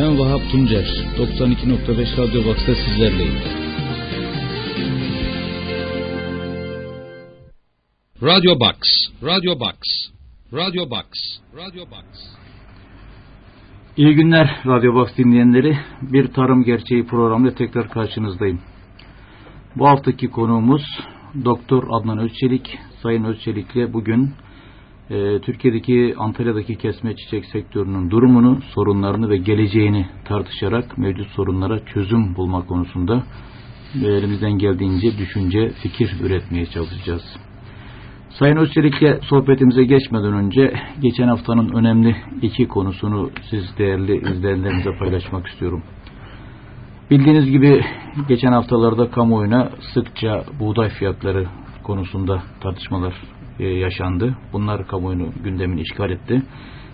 Ben Vahap Tuncer. 92.5 Radyo Box'ta sizlerleyim. Radio Box, Radio Box, Radio Box, Radio Box. İyi günler Radyo Box dinleyenleri. Bir Tarım Gerçeği programıyla tekrar karşınızdayım. Bu haftaki konuğumuz Doktor Adnan Özçelik. Sayın Özçelik'le bugün e, Türkiye'deki Antalya'daki kesme çiçek sektörünün durumunu, sorunlarını ve geleceğini tartışarak mevcut sorunlara çözüm bulma konusunda e, elimizden geldiğince düşünce, fikir üretmeye çalışacağız. Sayın Özçelik'le sohbetimize geçmeden önce geçen haftanın önemli iki konusunu siz değerli izleyenlerimize paylaşmak istiyorum. Bildiğiniz gibi geçen haftalarda kamuoyuna sıkça buğday fiyatları konusunda tartışmalar yaşandı. Bunlar kamuoyunu gündemini işgal etti.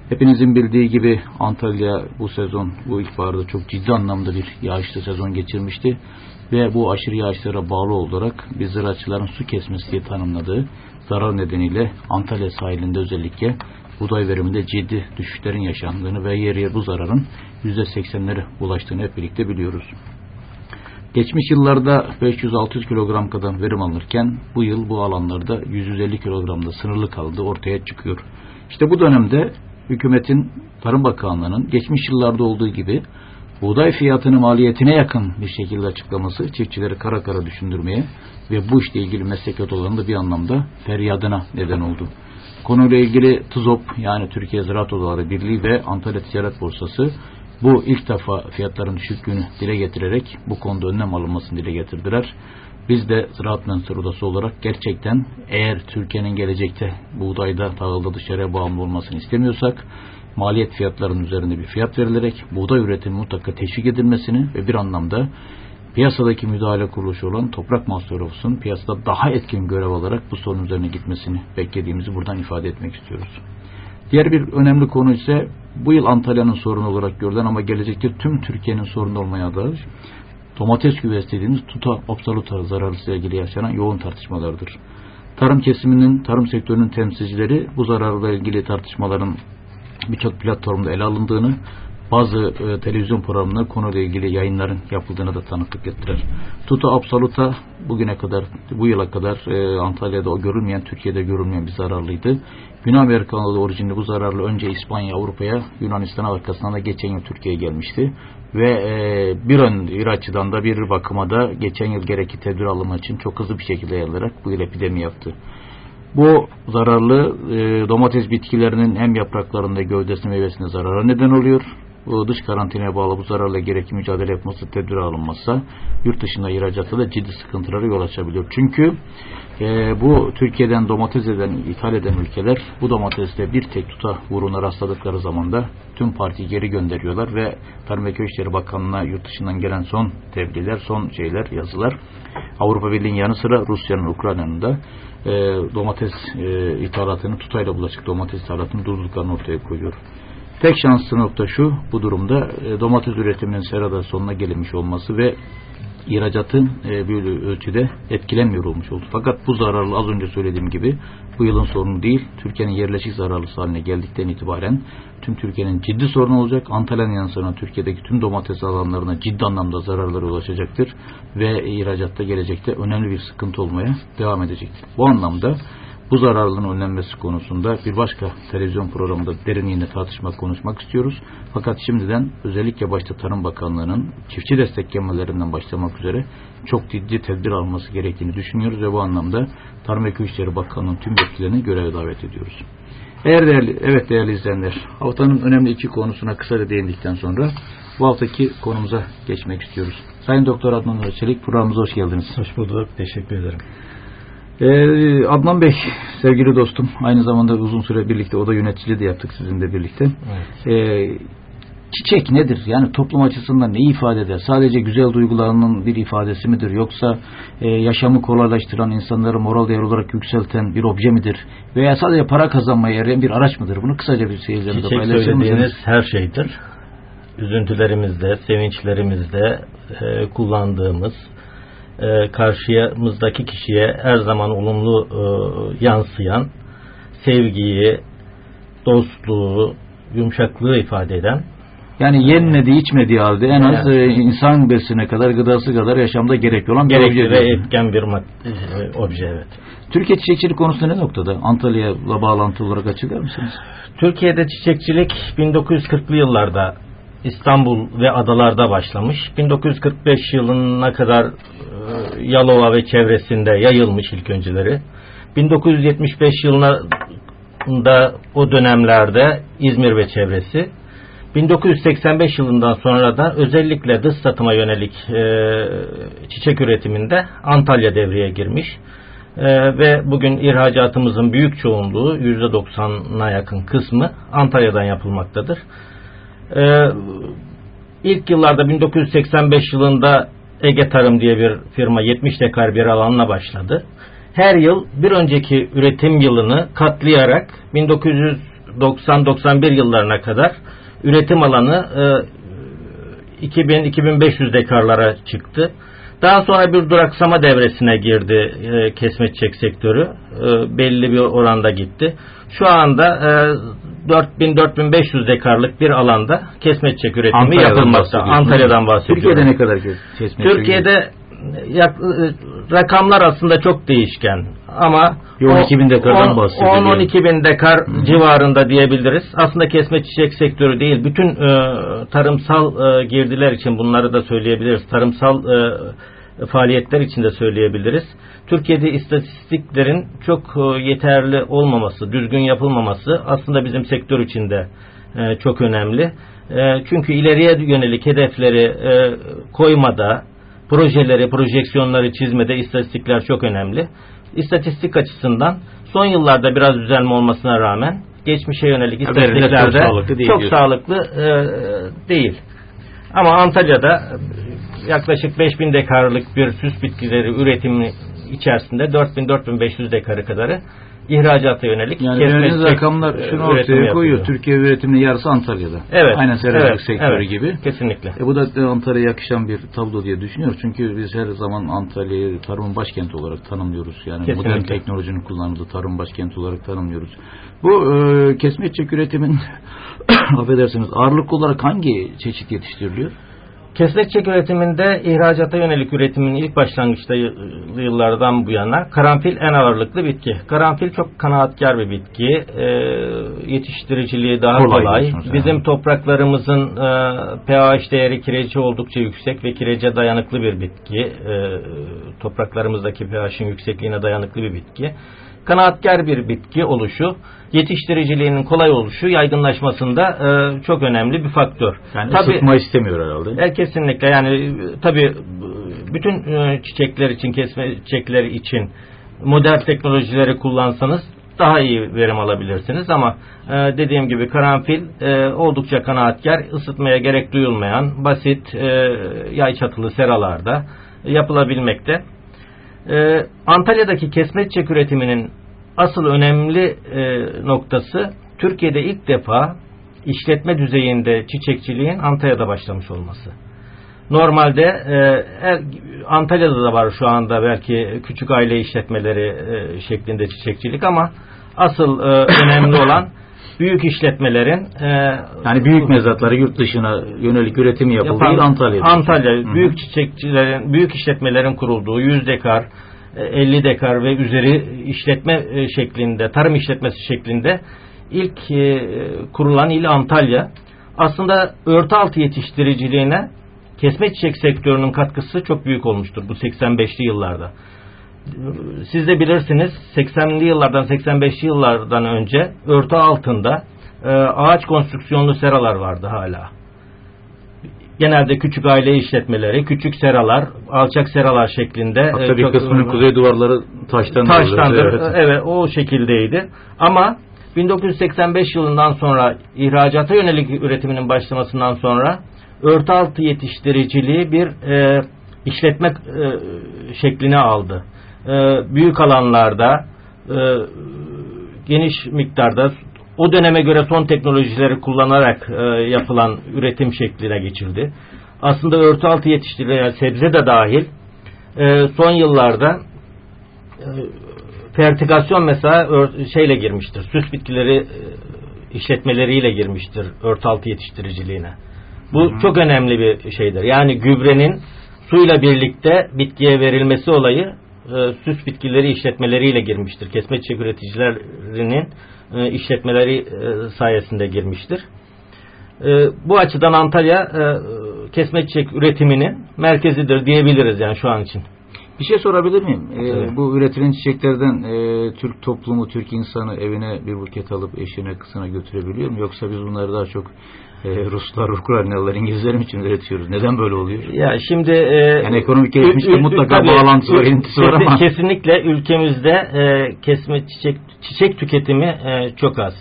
Hepinizin bildiği gibi Antalya bu sezon, bu ilkbaharda çok ciddi anlamda bir yağışlı sezon geçirmişti. Ve bu aşırı yağışlara bağlı olarak biz ziraatçıların su kesmesi diye tanımladığı zarar nedeniyle Antalya sahilinde özellikle buğday veriminde ciddi düşüşlerin yaşandığını ve yer yer bu zararın %80'lere ulaştığını hep birlikte biliyoruz. Geçmiş yıllarda 500-600 kilogram kadar verim alınırken bu yıl bu alanlarda 150 kilogramda sınırlı kaldı ortaya çıkıyor. İşte bu dönemde hükümetin Tarım Bakanlığı'nın geçmiş yıllarda olduğu gibi buğday fiyatını maliyetine yakın bir şekilde açıklaması çiftçileri kara kara düşündürmeye ve bu işle ilgili meslek odalarında bir anlamda feryadına neden oldu. Konuyla ilgili TUZOP yani Türkiye Ziraat Odaları Birliği ve Antalya Ticaret Borsası bu ilk defa fiyatların düşüklüğünü dile getirerek bu konuda önlem alınmasını dile getirdiler. Biz de Ziraat Mühendisleri Odası olarak gerçekten eğer Türkiye'nin gelecekte buğdayda tahılda dışarıya bağımlı olmasını istemiyorsak maliyet fiyatlarının üzerinde bir fiyat verilerek buğday üretimi mutlaka teşvik edilmesini ve bir anlamda piyasadaki müdahale kuruluşu olan Toprak Mahsulü Ofisi'nin piyasada daha etkin görev alarak bu sorun üzerine gitmesini beklediğimizi buradan ifade etmek istiyoruz. Diğer bir önemli konu ise bu yıl Antalya'nın sorunu olarak görülen ama gelecekte tüm Türkiye'nin sorunu olmaya da domates güvesi dediğimiz tuta absoluta zararıyla ilgili yaşanan yoğun tartışmalardır. Tarım kesiminin, tarım sektörünün temsilcileri bu zararla ilgili tartışmaların birçok platformda ele alındığını, bazı e, televizyon programında konuyla ilgili yayınların yapıldığına da tanıklık ettiler. Tuta Absoluta bugüne kadar, bu yıla kadar e, Antalya'da o görülmeyen, Türkiye'de görülmeyen bir zararlıydı. Güney Amerikalı orijinli bu zararlı önce İspanya, Avrupa'ya, Yunanistan arkasından da geçen yıl Türkiye'ye gelmişti. Ve e, bir ön bir açıdan da bir bakıma da geçen yıl gerekli tedbir alımı için çok hızlı bir şekilde yayılarak bu yıl epidemi yaptı. Bu zararlı e, domates bitkilerinin hem yapraklarında gövdesine meyvesine zarara neden oluyor. Bu dış karantinaya bağlı bu zararla gerekli mücadele yapması, tedbir alınmazsa yurt dışında ihracatta da ciddi sıkıntılara yol açabiliyor. Çünkü e, bu Türkiye'den domates eden, ithal eden ülkeler bu domateste bir tek tuta vuruna rastladıkları zaman da tüm partiyi geri gönderiyorlar ve Tarım ve Köy Bakanlığı'na yurt dışından gelen son tebliğler, son şeyler, yazılar Avrupa Birliği'nin yanı sıra Rusya'nın, Ukrayna'nın da e, domates e, ithalatını, tutayla bulaşık domates ithalatını durduklarını ortaya koyuyor. Tek şanslı nokta şu, bu durumda e, domates üretiminin serada sonuna gelinmiş olması ve ihracatın e, bir ölçüde etkilenmiyor olmuş oldu. Fakat bu zararlı az önce söylediğim gibi bu yılın sorunu değil, Türkiye'nin yerleşik zararlısı haline geldikten itibaren tüm Türkiye'nin ciddi sorunu olacak. Antalya'nın yanı sıra Türkiye'deki tüm domates alanlarına ciddi anlamda zararları ulaşacaktır ve ihracatta gelecekte önemli bir sıkıntı olmaya devam edecektir. Bu anlamda bu zararlılığın önlenmesi konusunda bir başka televizyon programında derinliğine tartışmak, konuşmak istiyoruz. Fakat şimdiden özellikle başta Tarım Bakanlığı'nın çiftçi desteklemelerinden başlamak üzere çok ciddi tedbir alması gerektiğini düşünüyoruz ve bu anlamda Tarım ve Köy İşleri Bakanlığı'nın tüm yetkililerini göreve davet ediyoruz. Eğer değerli, evet değerli izleyenler, haftanın önemli iki konusuna kısaca değindikten sonra bu haftaki konumuza geçmek istiyoruz. Sayın Doktor Adnan Özçelik programımıza hoş geldiniz. Hoş bulduk, teşekkür ederim. Ee, Adnan Bey, sevgili dostum, aynı zamanda uzun süre birlikte oda yöneticiliği de yaptık sizinle birlikte. Evet. Ee, çiçek nedir? Yani toplum açısından ne ifade eder? Sadece güzel duygularının bir ifadesi midir? Yoksa e, yaşamı kolaylaştıran, insanları moral değer olarak yükselten bir obje midir? Veya sadece para kazanmaya yarayan bir araç mıdır? Bunu kısaca bir seyircilerimize paylaşır Çiçek söylediğiniz her şeydir. Üzüntülerimizde, sevinçlerimizde e, kullandığımız e, karşımızdaki kişiye her zaman olumlu e, yansıyan sevgiyi, dostluğu, yumuşaklığı ifade eden Yani yenmediği içmediği halde en az e, insan besine kadar gıdası kadar yaşamda gerekli olan bir Gerekli obje ve diyorsun. etken bir e, obje evet. Türkiye çiçekçilik konusunda ne noktada? Antalya'la bağlantılı olarak açıklar mısınız? Türkiye'de çiçekçilik 1940'lı yıllarda İstanbul ve adalarda başlamış. 1945 yılına kadar e, Yalova ve çevresinde yayılmış ilk önceleri. 1975 yılına da o dönemlerde İzmir ve çevresi. 1985 yılından sonra da özellikle dış satıma yönelik e, çiçek üretiminde Antalya devreye girmiş. E, ve bugün ihracatımızın büyük çoğunluğu %90'a yakın kısmı Antalya'dan yapılmaktadır. E, ilk yıllarda 1985 yılında Ege Tarım diye bir firma 70 dekar bir alanla başladı. Her yıl bir önceki üretim yılını katlayarak 1990-91 yıllarına kadar üretim alanı e, 2000-2500 dekarlara çıktı. Daha sonra bir duraksama devresine girdi e, kesme çiçek sektörü. E, belli bir oranda gitti. Şu anda e, 4000-4500 dekarlık bir alanda kesme çiçek üretimi Antalya'dan yapılmakta. Antalya'dan bahsediyorum. Türkiye'de ne kadar kes- kesme Türkiye'de yak- e, rakamlar aslında çok değişken ama Bir 12 bin dekardan bahsediliyor. 10-12 bin dekar civarında diyebiliriz. Aslında kesme çiçek sektörü değil. Bütün e, tarımsal e, girdiler için bunları da söyleyebiliriz. Tarımsal e, faaliyetler için de söyleyebiliriz. Türkiye'de istatistiklerin çok e, yeterli olmaması, düzgün yapılmaması aslında bizim sektör için de e, çok önemli. E, çünkü ileriye yönelik hedefleri koymada, projeleri, projeksiyonları çizmede istatistikler çok önemli. İstatistik açısından son yıllarda biraz düzelme olmasına rağmen geçmişe yönelik çok istatistiklerde sağlıklı değil çok diyorsun. sağlıklı e, değil. Ama Antalya'da yaklaşık 5000 dekarlık bir süs bitkileri üretimi içerisinde 4000-4500 dekarı kadarı ihracata yönelik Yani verdiğiniz rakamlar şunu ortaya koyuyor. yapılıyor. Türkiye üretiminin yarısı Antalya'da. Evet. Aynen seracılık evet, sektörü evet, gibi. Kesinlikle. E bu da e, Antalya'ya yakışan bir tablo diye düşünüyoruz. Çünkü biz her zaman Antalya'yı tarımın başkenti olarak tanımlıyoruz. Yani Kesinlikle. modern teknolojinin kullanıldığı tarım başkenti olarak tanımlıyoruz. Bu e, kesme çiçek üretimin affedersiniz ağırlık olarak hangi çeşit yetiştiriliyor? Kesme çiçek üretiminde ihracata yönelik üretimin ilk başlangıçta y- yıllardan bu yana karanfil en ağırlıklı bitki. Karanfil çok kanaatkar bir bitki. Ee, yetiştiriciliği daha Kolay kolay. Bizim topraklarımızın e, pH değeri kireci oldukça yüksek ve kirece dayanıklı bir bitki. Ee, topraklarımızdaki pH'in yüksekliğine dayanıklı bir bitki. Kanaatkar bir bitki oluşu, yetiştiriciliğinin kolay oluşu, yaygınlaşmasında e, çok önemli bir faktör. Yani Tabii- ısıtma istemiyor herhalde. e, kesinlikle yani e, tabii bütün e, çiçekler için kesme çiçekleri için modern teknolojileri kullansanız daha iyi verim alabilirsiniz ama e, dediğim gibi karanfil e, oldukça kanaatkar, ısıtmaya gerek duyulmayan basit e, yay çatılı seralarda yapılabilmekte. E, Antalya'daki kesme çiçek üretiminin asıl önemli e, noktası Türkiye'de ilk defa işletme düzeyinde çiçekçiliğin Antalya'da başlamış olması. Normalde e, her- Antalya'da da var şu anda belki küçük aile işletmeleri e, şeklinde çiçekçilik ama asıl e, önemli olan büyük işletmelerin e, Yani büyük mezatları yurt dışına yönelik üretim yapıldığı yapan-. Antalya Hı hı. büyük çiçekçilerin, büyük işletmelerin kurulduğu 100 dekar, e, 50 dekar ve üzeri işletme e, şeklinde, tarım işletmesi şeklinde ilk e, kurulan il Antalya. Aslında örtü altı yetiştiriciliğine kesme çiçek sektörünün katkısı çok büyük olmuştur bu 85'li yıllarda. Siz de bilirsiniz 80'li yıllardan 85'li yıllardan önce örtü altında e, ağaç konstrüksiyonlu seralar vardı hala genelde küçük aile işletmeleri, küçük seralar, alçak seralar şeklinde. Hatta e, bir çok- kısmının kuzey duvarları taştan taştandır. Evet. Evet. o şekildeydi. Ama 1985 yılından sonra ihracata yönelik üretiminin başlamasından sonra örtü altı yetiştiriciliği bir e, işletme e, şeklini aldı. E, büyük alanlarda e, geniş miktarda o döneme göre son teknolojileri kullanarak e, yapılan üretim şekline geçildi. Aslında örtü altı yetiştirilen sebze de dahil e, son yıllarda e, fertikasyon mesela ör- şeyle girmiştir. Süs bitkileri e, işletmeleriyle girmiştir örtü altı yetiştiriciliğine. Bu Hı-hı. çok önemli bir şeydir. Yani gübrenin suyla birlikte bitkiye verilmesi olayı e, süs bitkileri işletmeleriyle girmiştir. Kesme çiçek üreticilerinin e, işletmeleri e, sayesinde girmiştir. E, bu açıdan Antalya e, kesme çiçek üretiminin merkezidir diyebiliriz yani şu an için. Bir şey sorabilir miyim? Ee, evet. Bu üretilen çiçeklerden e, Türk toplumu, Türk insanı evine bir buket alıp eşine, kızına götürebiliyor mu? Yoksa biz bunları daha çok e, Ruslar, Ukraynalılar, İngilizler için üretiyoruz? Neden böyle oluyor? Ya şimdi e, yani ekonomik gelişmişte mutlaka tabii, bağlantısı var, ilintisi var ama kesinlikle ülkemizde e, kesme çiçek çiçek tüketimi e, çok az.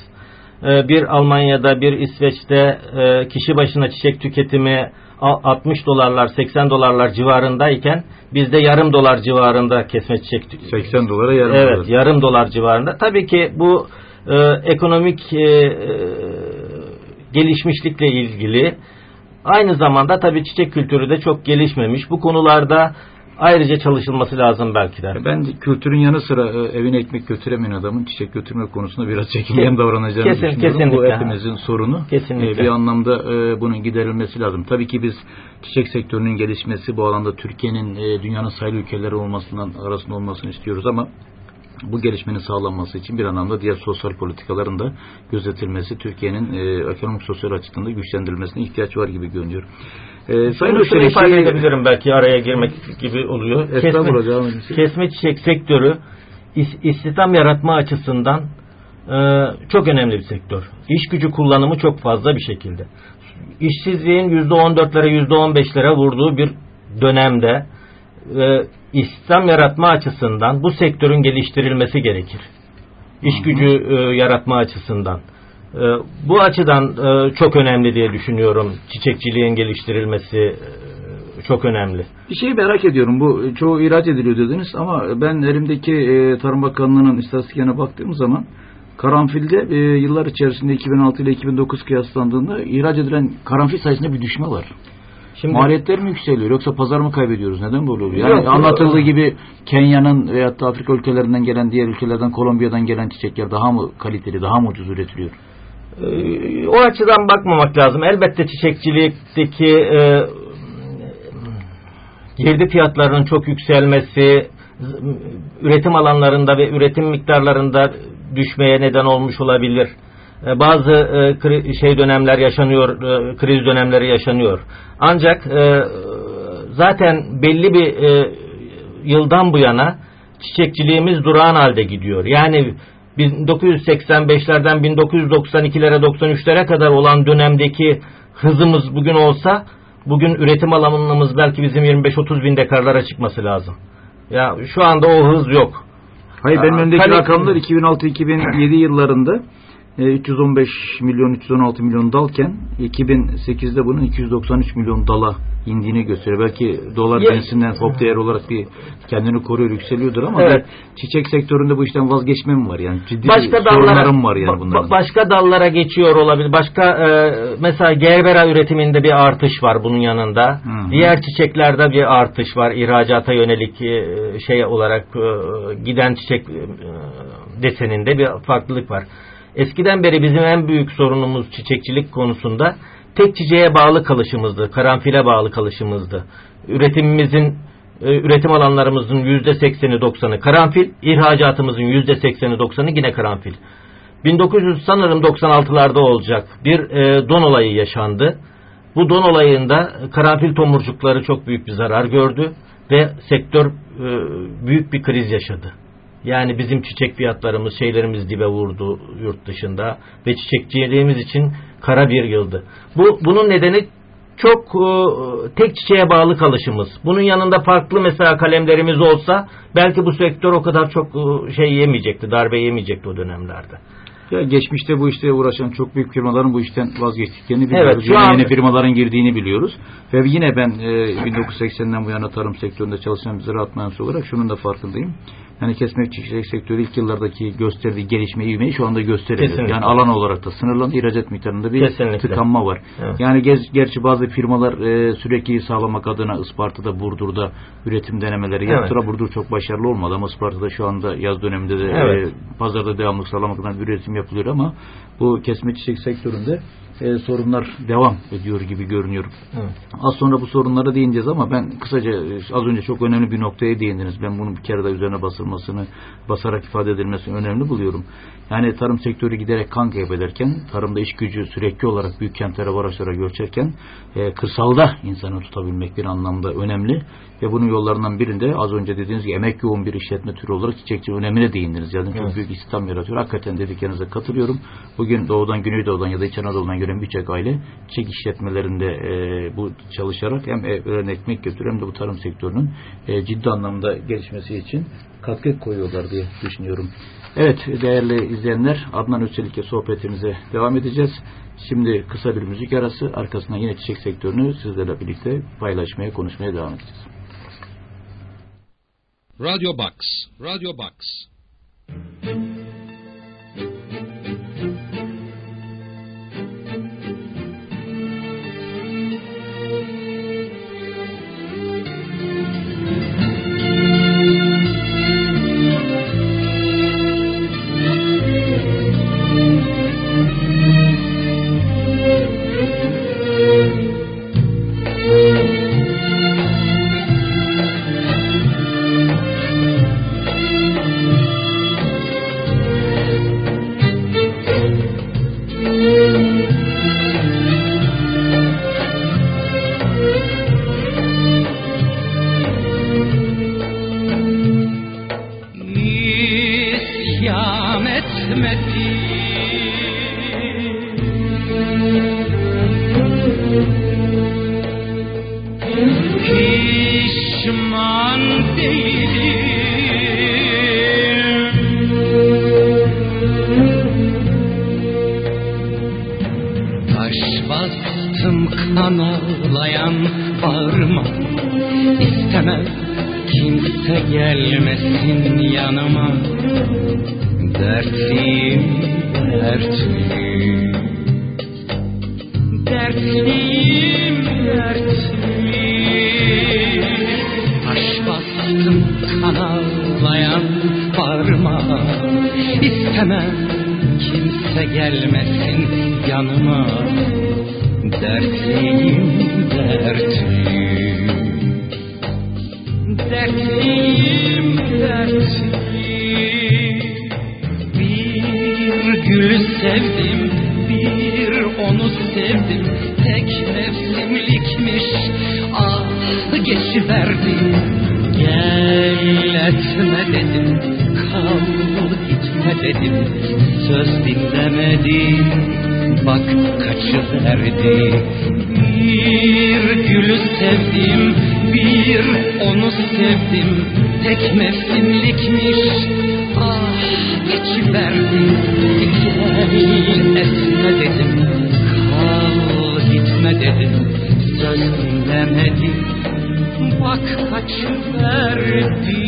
E, bir Almanya'da, bir İsveç'te e, kişi başına çiçek tüketimi 60 dolarlar 80 dolarlar civarındayken bizde yarım dolar civarında kesme çiçek 80 dolara yarım evet, dolar. yarım dolar civarında. Tabii ki bu e, ekonomik e, e, gelişmişlikle ilgili aynı zamanda tabii çiçek kültürü de çok gelişmemiş. Bu konularda ayrıca çalışılması lazım belki de. Ben kültürün yanı sıra e, evine ekmek götüremeyen adamın çiçek götürme konusunda biraz çekingen davranacağını Kesin, düşünüyorum. Kesinlikle. Bu hepimizin sorunu. Kesinlikle. E, bir anlamda e, bunun giderilmesi lazım. Tabii ki biz çiçek sektörünün gelişmesi bu alanda Türkiye'nin dünyanın sayılı ülkeleri olmasından arasında olmasını istiyoruz ama bu gelişmenin sağlanması için bir anlamda diğer sosyal politikaların da gözetilmesi, Türkiye'nin e, ekonomik sosyal açıdan da güçlendirilmesine ihtiyaç var gibi görünüyor. E, Sayın Şunu ifade şey, edebilirim belki araya girmek gibi oluyor. Kesme, kesme çiçek sektörü is, istihdam yaratma açısından e, çok önemli bir sektör. İş gücü kullanımı çok fazla bir şekilde. İşsizliğin %14'lere %15'lere vurduğu bir dönemde e, İslam yaratma açısından bu sektörün geliştirilmesi gerekir. İş gücü e, yaratma açısından. E, bu açıdan e, çok önemli diye düşünüyorum. Çiçekçiliğin geliştirilmesi e, çok önemli. Bir şeyi merak ediyorum. Bu çoğu ihraç ediliyor dediniz ama ben elimdeki e, Tarım Bakanlığı'nın istatistiklerine baktığım zaman karanfilde e, yıllar içerisinde 2006 ile 2009 kıyaslandığında ihraç edilen karanfil sayısında bir düşme var. Şimdi, Maliyetler mi yükseliyor yoksa pazar mı kaybediyoruz? Neden böyle oluyor? Yani yok, anlatıldığı yok. gibi Kenya'nın veyahut da Afrika ülkelerinden gelen diğer ülkelerden Kolombiya'dan gelen çiçekler daha mı kaliteli, daha mı ucuz üretiliyor? Ee, o açıdan bakmamak lazım. Elbette çiçekçilikteki e, girdi fiyatlarının çok yükselmesi, üretim alanlarında ve üretim miktarlarında düşmeye neden olmuş olabilir. E, bazı e, şey dönemler yaşanıyor, e, kriz dönemleri yaşanıyor. Ancak zaten belli bir yıldan bu yana çiçekçiliğimiz durağan halde gidiyor. Yani 1985'lerden 1992'lere 93'lere kadar olan dönemdeki hızımız bugün olsa bugün üretim alanımız belki bizim 25-30 bin dekarlara çıkması lazım. Ya şu anda o hız yok. Hayır benim önümdeki rakamlar 2006-2007 yıllarında 315 e, milyon 316 milyon dalken 2008'de bunun 293 milyon dala indiğini gösteriyor. Belki dolar ya, cinsinden FOB değer olarak bir kendini koruyor yükseliyordur ama evet. çiçek sektöründe bu işten vazgeçme mi var yani? Ciddi başka dallara, var yani bunların. Başka dallara geçiyor olabilir. Başka e, mesela gerbera üretiminde bir artış var bunun yanında. Hı -hı. Diğer çiçeklerde bir artış var. İhracata yönelik e, şey olarak e, giden çiçek e, deseninde bir farklılık var. Eskiden beri bizim en büyük sorunumuz çiçekçilik konusunda tek çiçeğe bağlı kalışımızdı, karanfile bağlı kalışımızdı. Üretimimizin e, üretim alanlarımızın yüzde sekseni doksanı karanfil, ihracatımızın yüzde sekseni doksanı yine karanfil. 1900 sanırım 96'larda olacak bir e, don olayı yaşandı. Bu don olayında karanfil tomurcukları çok büyük bir zarar gördü ve sektör e, büyük bir kriz yaşadı. Yani bizim çiçek fiyatlarımız, şeylerimiz dibe vurdu yurt dışında ve çiçekçiliğimiz için kara bir yıldı. Bu bunun nedeni çok e, tek çiçeğe bağlı kalışımız. Bunun yanında farklı mesela kalemlerimiz olsa belki bu sektör o kadar çok e, şey yemeyecekti, darbe yemeyecekti o dönemlerde. Ya geçmişte bu işte uğraşan çok büyük firmaların bu işten vazgeçtiklerini biliyoruz. Evet, şu an... yeni firmaların girdiğini biliyoruz. Ve yine ben e, 1980'den bu yana tarım sektöründe çalışan bir ziraat mühendisi olarak şunun da farkındayım. Yani kesmek çiçek sektörü ilk yıllardaki gösterdiği gelişme ivmeyi şu anda gösteriyor. Kesinlikle. Yani alan olarak da sınırlandı. ihracat miktarında bir Kesinlikle. tıkanma var. Evet. Yani gez, gerçi bazı firmalar e, sürekli sağlamak adına Isparta'da, Burdur'da üretim denemeleri evet. yaptılar. Burdur çok başarılı olmadı ama Isparta'da şu anda yaz döneminde de evet. e, pazarda devamlı sağlamak adına üretim yapılıyor ama bu kesme çiçek sektöründe e, sorunlar devam ediyor gibi görünüyor. Evet. Az sonra bu sorunlara değineceğiz ama ben kısaca e, az önce çok önemli bir noktaya değindiniz. Ben bunun bir kere daha üzerine basılmasını, basarak ifade edilmesini önemli buluyorum. Yani tarım sektörü giderek kan kaybederken, tarımda iş gücü sürekli olarak büyük kentlere, barajlara göçerken e, kırsalda insanı tutabilmek bir anlamda önemli. Ve bunun yollarından birinde az önce dediğiniz gibi emek yoğun bir işletme türü olarak çiçekçi önemine değindiniz. Yani çok Evet. büyük istihdam yaratıyor. Hakikaten dediklerinize katılıyorum. Bugün doğudan, güneydoğudan ya da İç Anadolu'dan gelen birçok aile çiçek işletmelerinde e, bu çalışarak hem evlerine ekmek götürüyor hem de bu tarım sektörünün e, ciddi anlamda gelişmesi için katkı koyuyorlar diye düşünüyorum. Evet değerli izleyenler Adnan Özçelik'le sohbetimize devam edeceğiz. Şimdi kısa bir müzik arası arkasından yine çiçek sektörünü sizlerle birlikte paylaşmaya, konuşmaya devam edeceğiz. Radio Box, Radio Box. Ağlayan bağırma İstemem kimse gelmesin yanıma. Dertliyim dertliyim. Dertliyim dertliyim. Bir gülü sevdim bir onu sevdim. Tek mevsimlikmiş ah geçiverdi Gel etme dedim kal gitme dedim. Söz dinlemedim bak kaçıverdi Bir gülü sevdim bir onu sevdim. Tek mevsimlikmiş ah geçiverdi gel etme dedim kal gitme dedim. Söz dinlemedim bak kaçıverdi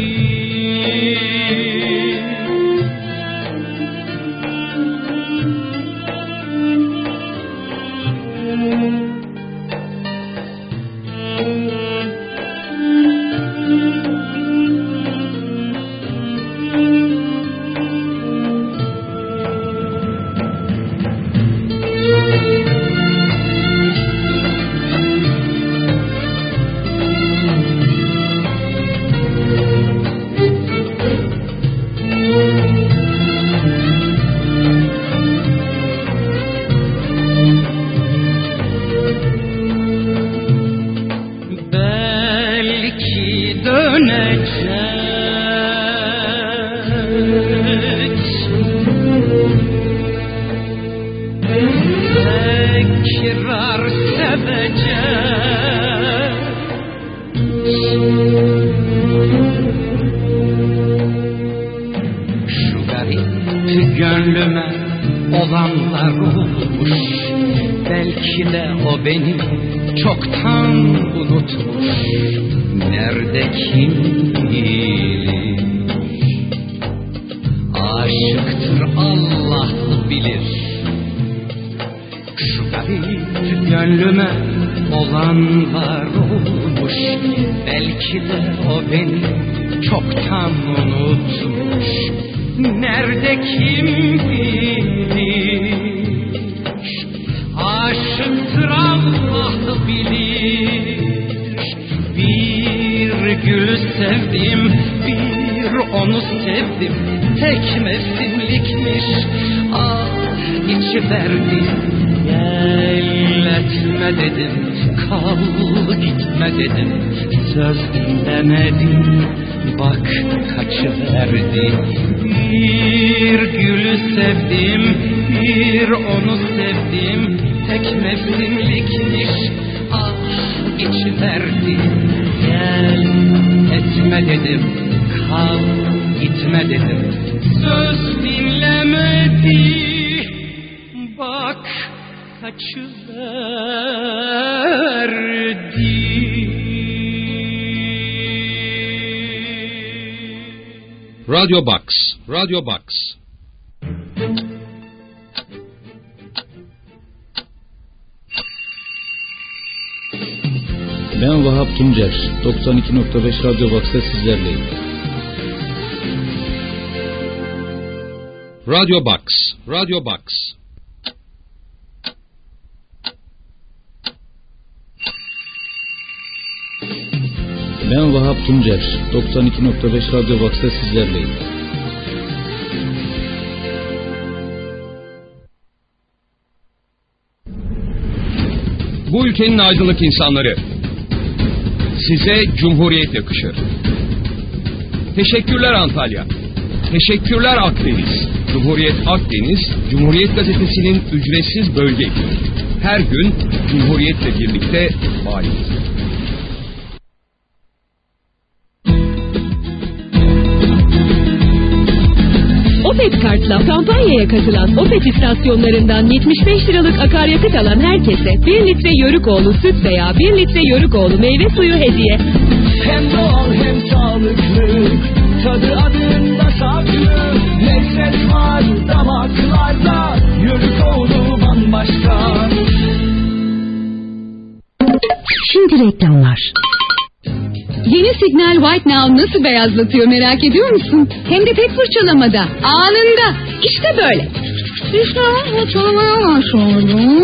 mevsimlikmiş ah içiverdi gel etme dedim kal gitme dedim. Söz dinlemedi bak kaçıverdi Radio Box, Radio Box. Ben Vahap Tuncer. 92.5 Radyo Box'ta sizlerleyim. Radio Box, Radio Box. Ben Vahap Tuncer. 92.5 Radyo Box'ta sizlerleyim. Bu ülkenin aydınlık insanları. Size Cumhuriyet yakışır. Teşekkürler Antalya. Teşekkürler Akdeniz. Cumhuriyet Akdeniz, Cumhuriyet Gazetesi'nin ücretsiz bölge. Her gün Cumhuriyet'le birlikte faaliyet. Opet kartla kampanyaya katılan Opet istasyonlarından 75 liralık akaryakıt alan herkese 1 litre Yörükoğlu süt veya 1 litre Yörükoğlu meyve suyu hediye. Hem doğal hem sağlıklı Tadı adında saklı Lezzet var damaklarda Yörük oldu bambaşka Şimdi reklamlar. Yeni Signal White Now nasıl beyazlatıyor merak ediyor musun? Hem de tek fırçalamada, anında. İşte böyle. İşte fırçalamaya başladım.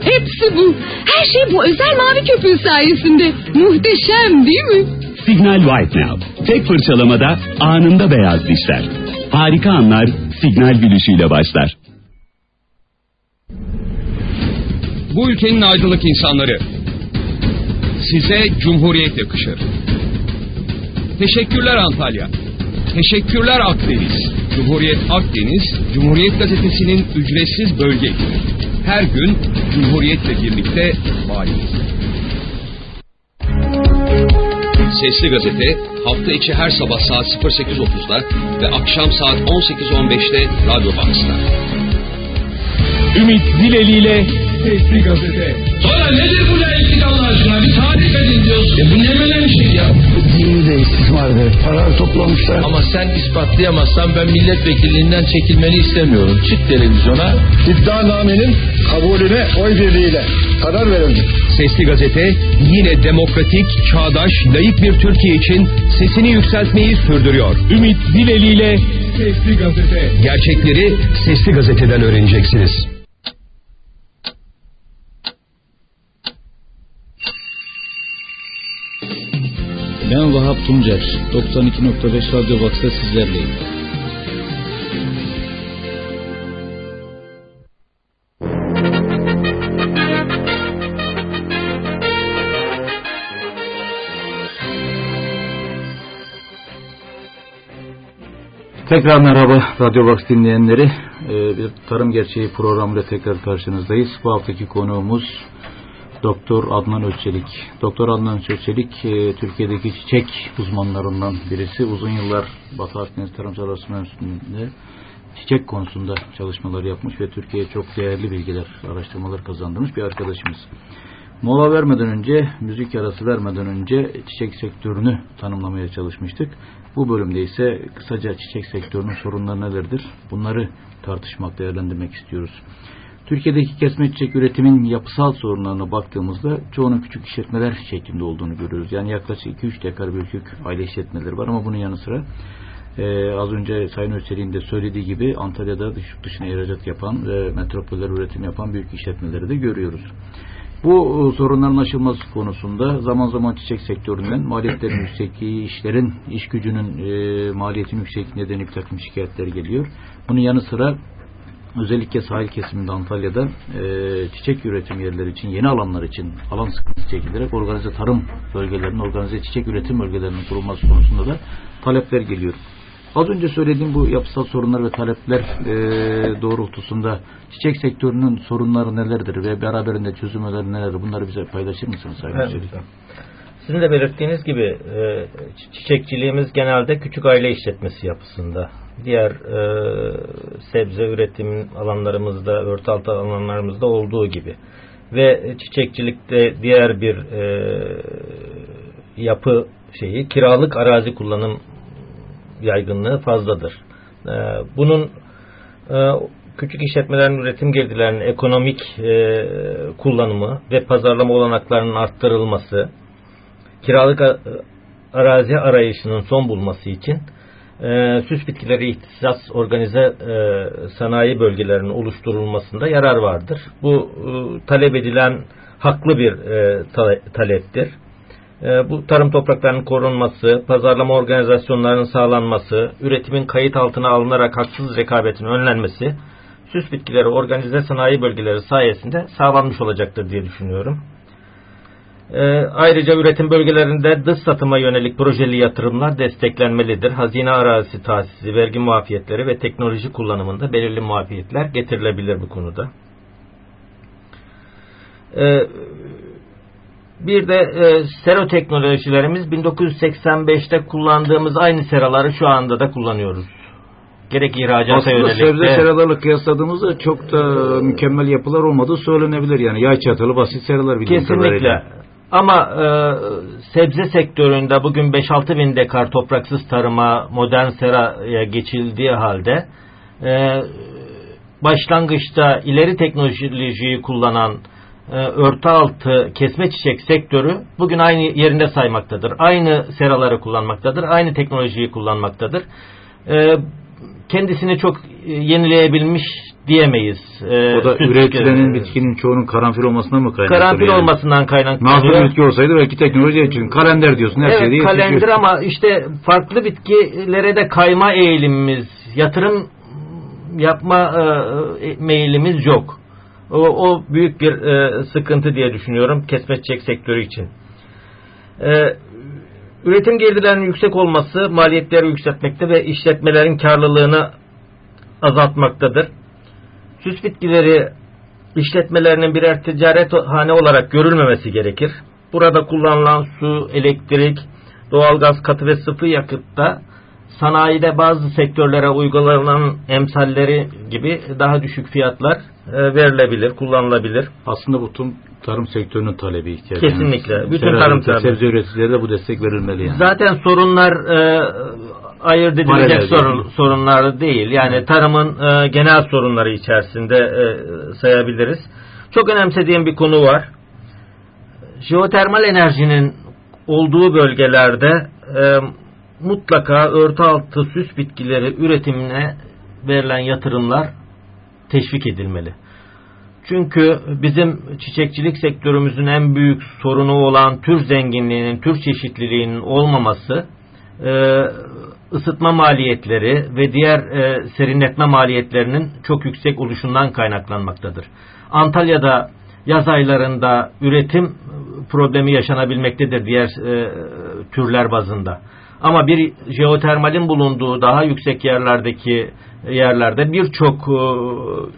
Hepsi bu. Her şey bu özel mavi köpüğü sayesinde. Muhteşem değil mi? Signal White Now. Tek fırçalamada anında beyaz dişler. Harika anlar signal gülüşüyle başlar. Bu ülkenin aydınlık insanları. Size Cumhuriyet yakışır. Teşekkürler Antalya. Teşekkürler Akdeniz. Cumhuriyet Akdeniz, Cumhuriyet Gazetesi'nin ücretsiz bölge. Her gün Cumhuriyet'le birlikte faaliyet. Sesli Gazete hafta içi her sabah saat 08.30'da ve akşam saat 18.15'te Radyo Box'ta. Ümit Zileli Sesli Gazete. Sonra nedir bu laiklik Allah aşkına? Bir tarif edin diyorsun. E bu ne menen şey ya? Dini de istismardır. Para toplamışlar. Ama sen ispatlayamazsan ben milletvekilliğinden çekilmeni istemiyorum. Çık televizyona. İddianamenin kabulüne oy birliğiyle karar verildi. Sesli Gazete yine demokratik, çağdaş, layık bir Türkiye için sesini yükseltmeyi sürdürüyor. Ümit Zileli ile Sesli Gazete. Gerçekleri Sesli Gazete'den öğreneceksiniz. Ben Vahap Tuncer. 92.5 Radyo Box'ta sizlerleyim. Tekrar merhaba Radyo Box dinleyenleri. Ee, bir Tarım Gerçeği programıyla tekrar karşınızdayız. Bu haftaki konuğumuz Doktor Adnan Öçelik. Doktor Adnan Öçelik e, Türkiye'deki çiçek uzmanlarından birisi. Uzun yıllar Batı Akdeniz Tarımsal Araştırma Enstitüsü'nde çiçek konusunda çalışmalar yapmış ve Türkiye'ye çok değerli bilgiler, araştırmalar kazandırmış bir arkadaşımız. Mola vermeden önce, müzik arası vermeden önce çiçek sektörünü tanımlamaya çalışmıştık. Bu bölümde ise kısaca çiçek sektörünün sorunları nelerdir? Bunları tartışmak, değerlendirmek istiyoruz. Türkiye'deki kesme çiçek üretimin yapısal sorunlarına baktığımızda çoğunun küçük işletmeler şeklinde olduğunu görüyoruz. Yani yaklaşık 2-3 dekar bölük aile işletmeleri var ama bunun yanı sıra Ee, az önce Sayın Özçelik'in de söylediği gibi Antalya'da dış, dışına ihracat yapan ve metropoller üretim yapan büyük işletmeleri de görüyoruz. Bu e, sorunların aşılması konusunda zaman zaman çiçek sektöründen maliyetlerin yüksekliği, işlerin, iş gücünün e, maliyetin yüksekliği nedeniyle bir takım şikayetler geliyor. Bunun yanı sıra özellikle sahil kesiminde Antalya'da e, çiçek üretim yerleri için, yeni alanlar için alan sıkıntısı çekilerek organize tarım bölgelerinin, organize çiçek üretim bölgelerinin kurulması konusunda da talepler geliyor. Az önce söylediğim bu yapısal sorunlar ve talepler e, doğrultusunda çiçek sektörünün sorunları nelerdir ve beraberinde çözümleri nelerdir? Bunları bize paylaşır mısınız Sayın Evet. Özçelik? Sizin de belirttiğiniz gibi e, çiçekçiliğimiz genelde küçük aile işletmesi yapısında. Diğer e, sebze üretim alanlarımızda, örtü altı alanlarımızda olduğu gibi. Ve çiçekçilikte diğer bir e, yapı şeyi kiralık arazi kullanım yaygınlığı fazladır. E, bunun e, küçük işletmelerin üretim girdilerinin ekonomik e, kullanımı ve pazarlama olanaklarının arttırılması, kiralık a- arazi arayışının son bulması için e, süs bitkileri ihtisas organize e, sanayi bölgelerinin oluşturulmasında yarar vardır. Bu e, talep edilen haklı bir e, ta- taleptir. E, bu tarım topraklarının korunması, pazarlama organizasyonlarının sağlanması, üretimin kayıt altına alınarak haksız rekabetin önlenmesi, süs bitkileri organize sanayi bölgeleri sayesinde sağlanmış olacaktır diye düşünüyorum. Ee, ayrıca üretim bölgelerinde dış satıma yönelik projeli yatırımlar desteklenmelidir. Hazine arazisi tahsisi, vergi muafiyetleri ve teknoloji kullanımında belirli muafiyetler getirilebilir bu konuda. Ee, bir de e, sero teknolojilerimiz 1985'te kullandığımız aynı seraları şu anda da kullanıyoruz. Gerek ihracata Aslında yönelik de- seralarla kıyasladığımızda çok da mükemmel yapılar olmadığı söylenebilir. Yani yay çatılı basit seralar bildiğim Kesinlikle. kadarıyla. Ama e, sebze sektöründe bugün 5-6 bin dekar topraksız tarıma, modern seraya geçildiği halde e, başlangıçta ileri teknolojiyi kullanan e, örtü altı kesme çiçek sektörü bugün aynı yerinde saymaktadır. Aynı seraları kullanmaktadır. Aynı teknolojiyi kullanmaktadır. E, kendisini çok e, yenileyebilmiş diyemeyiz. E, O da süt- üretilenin bitkinin çoğunun karanfil olmasından mı kaynaklı? karanfil yani? olmasından kaynaklanıyor. Bir bitki olsaydı belki teknoloji için kalender diyorsun her evet, şeyde kalender yetişiyor. ama işte farklı bitkilere de kayma eğilimimiz, yatırım yapma e, meyilimiz yok. O, o büyük bir e, sıkıntı diye düşünüyorum kesme çiçek sektörü için. E, üretim girdilerinin yüksek olması maliyetleri yükseltmekte ve işletmelerin karlılığını azaltmaktadır. Süs bitkileri işletmelerinin birer ticaret hane olarak görülmemesi gerekir. Burada kullanılan su, elektrik, doğalgaz, katı ve sıvı yakıtta sanayide bazı sektörlere uygulanan emsalleri gibi daha düşük fiyatlar e, verilebilir, kullanılabilir. Aslında bu tüm tarım sektörünün talebi ihtiyacı. Kesinlikle. Bütün Sera- tarım talebi. Sebze üreticileri de bu destek verilmeli yani. Zaten sorunlar e, ayırt edilecek sorun, sorunlar değil. Yani tarımın e, genel sorunları içerisinde e, sayabiliriz. Çok önemsediğim bir konu var. Jeotermal enerjinin olduğu bölgelerde e, mutlaka örtü altı süs bitkileri üretimine verilen yatırımlar teşvik edilmeli. Çünkü bizim çiçekçilik sektörümüzün en büyük sorunu olan tür zenginliğinin, tür çeşitliliğinin olmaması, e, ısıtma maliyetleri ve diğer e, serinletme maliyetlerinin çok yüksek oluşundan kaynaklanmaktadır. Antalya'da yaz aylarında üretim problemi yaşanabilmektedir diğer e, türler bazında. Ama bir jeotermalin bulunduğu daha yüksek yerlerdeki yerlerde birçok e,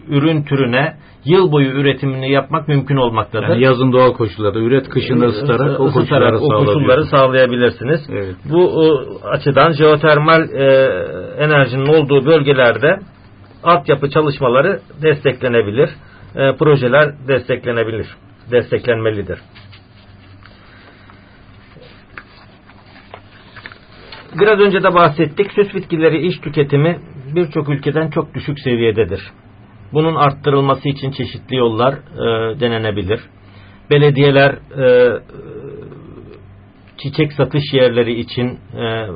ürün türüne yıl boyu üretimini yapmak mümkün olmaktadır. Yani yazın doğal koşullarda üret kışında ısıtarak o koşulları o koşulları sağlayabilirsiniz. Evet. Bu açıdan jeotermal e, enerjinin olduğu bölgelerde altyapı çalışmaları desteklenebilir. E, projeler desteklenebilir. Desteklenmelidir. Biraz önce de bahsettik. Süs bitkileri iş tüketimi birçok ülkeden çok düşük seviyededir. Bunun arttırılması için çeşitli yollar e, denenebilir. Belediyeler e, çiçek satış yerleri için e,